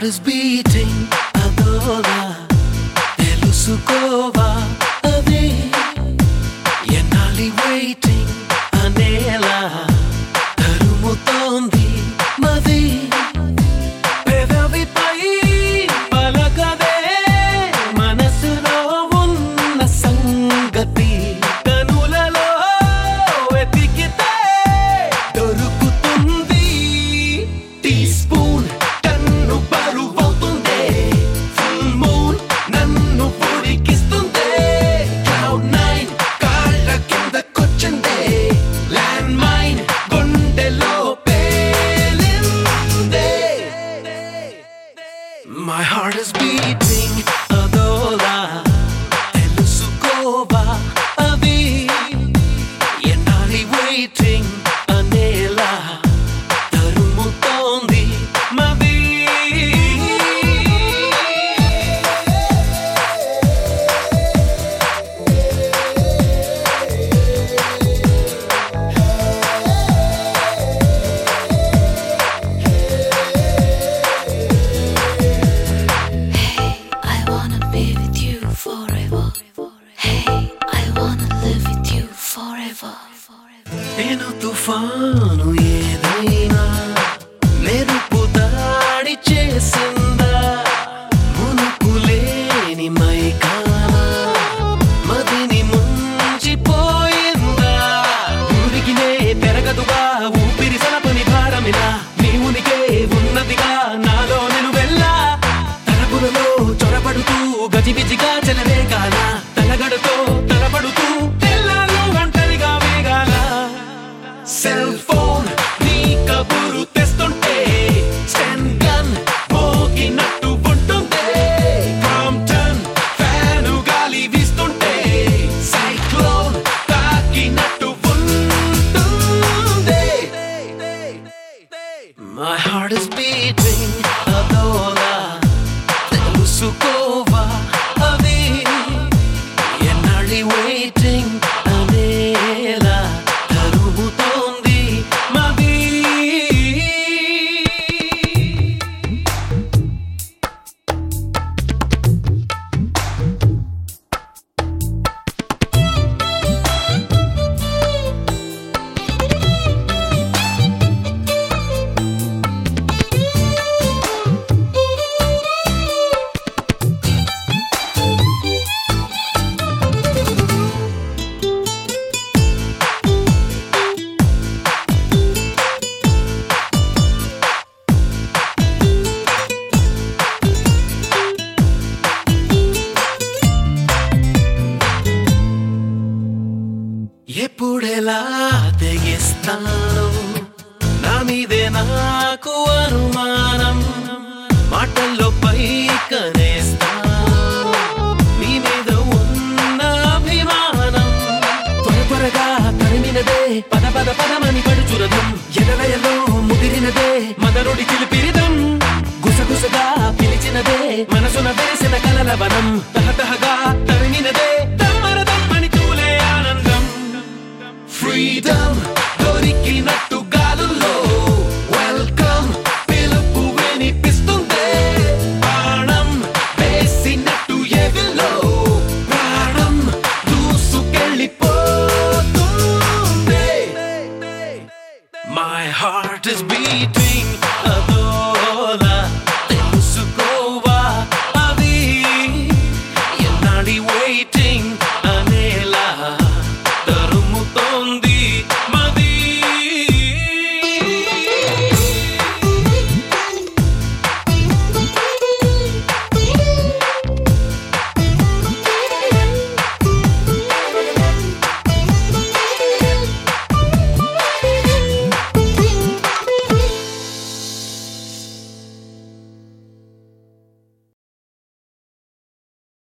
heart is beating அதோலா எலுசுகோவா அதே என்னாலி waiting. నేను తుఫాను ఏదైనా మెరుపు cell phone నీ కబురు తెస్తుంటే స్టెన్ గన్ మోగినట్టు ఉంటుందే. ప్రాంప్టన్ ఫ్యాను గాలి వీస్తుంటే సైక్లోన్ తాకినట్టు ఉంటుందే. My heart is beating అదోలా తెలుసుకోవా అది. ఎన్నాళ్ళి waiting తెగిస్తాను నా మీదే నాకు అనుమానం. మాటల్లో పైకనేస్తాను. మీ మీద ఉన్న అభిమానం. త్వర త్వరగా తరిమినదే పద పద పదమని పడుచురదం. ఎదలయలో ముదిరినదే మదరుడి చిలిపిరిదం. గుసగుసగా పిలిచినదే మనసున తెలిసిన కలల ఫ్రీడమ్ దొరికినట్టు గాలుల్లో. వెల్కమ్ పిలుపు వినిపిస్తుంది. ప్రాణం వేసినట్టు ఎవిలో. ప్రాణం దూసుకెళ్ళిపోతుంది. My heart is beating